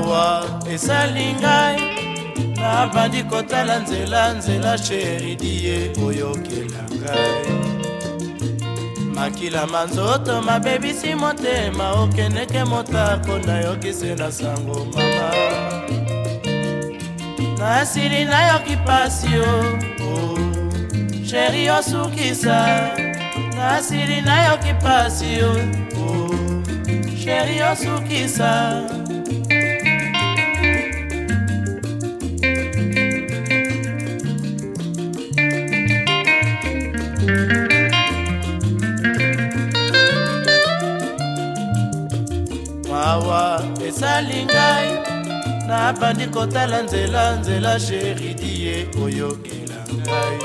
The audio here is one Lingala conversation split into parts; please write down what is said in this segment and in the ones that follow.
mawa esali ngai nabandi kotala nzela nzela sheridie oyokela ngai makila manzoto mabebisi motema okendeke motako nayokisela sango mama nasili nayoki pasi o oh, sheri osukisa nasili nayoki pasi o oh, sheri osukisa mawa esali ngai nabandi kotala nzela nzela sheridie oyokela ngai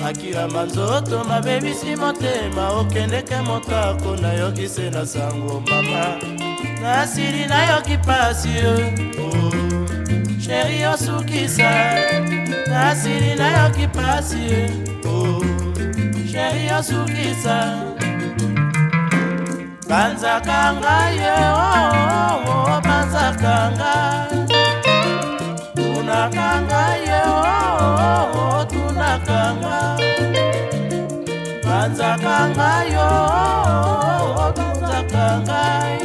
makirama nzoto mabebisi motema okendeke moto akona yokise na sango mama nasili nayoki pasi oh, sheri osukisa nasili nayoki pasi oh, sheri osukisa banzaka ngai ye oo oh, oh, oh, banzaka ngai tunaka ngai ye oo tunaka ngai banzaka ngai oo banzaka ngai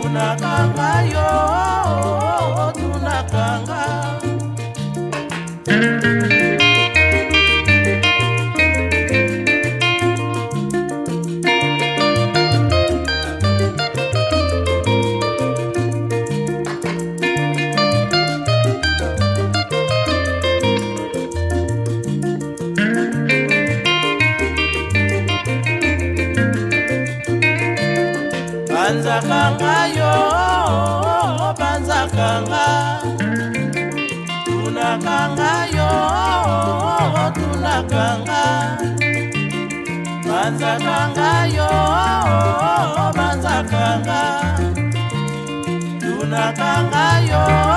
tunaka ngai oo tunaka ngai banzakanga yo banzakanga tunakanga yo tunakanga banzakanga yo banzakanga tunakanga yo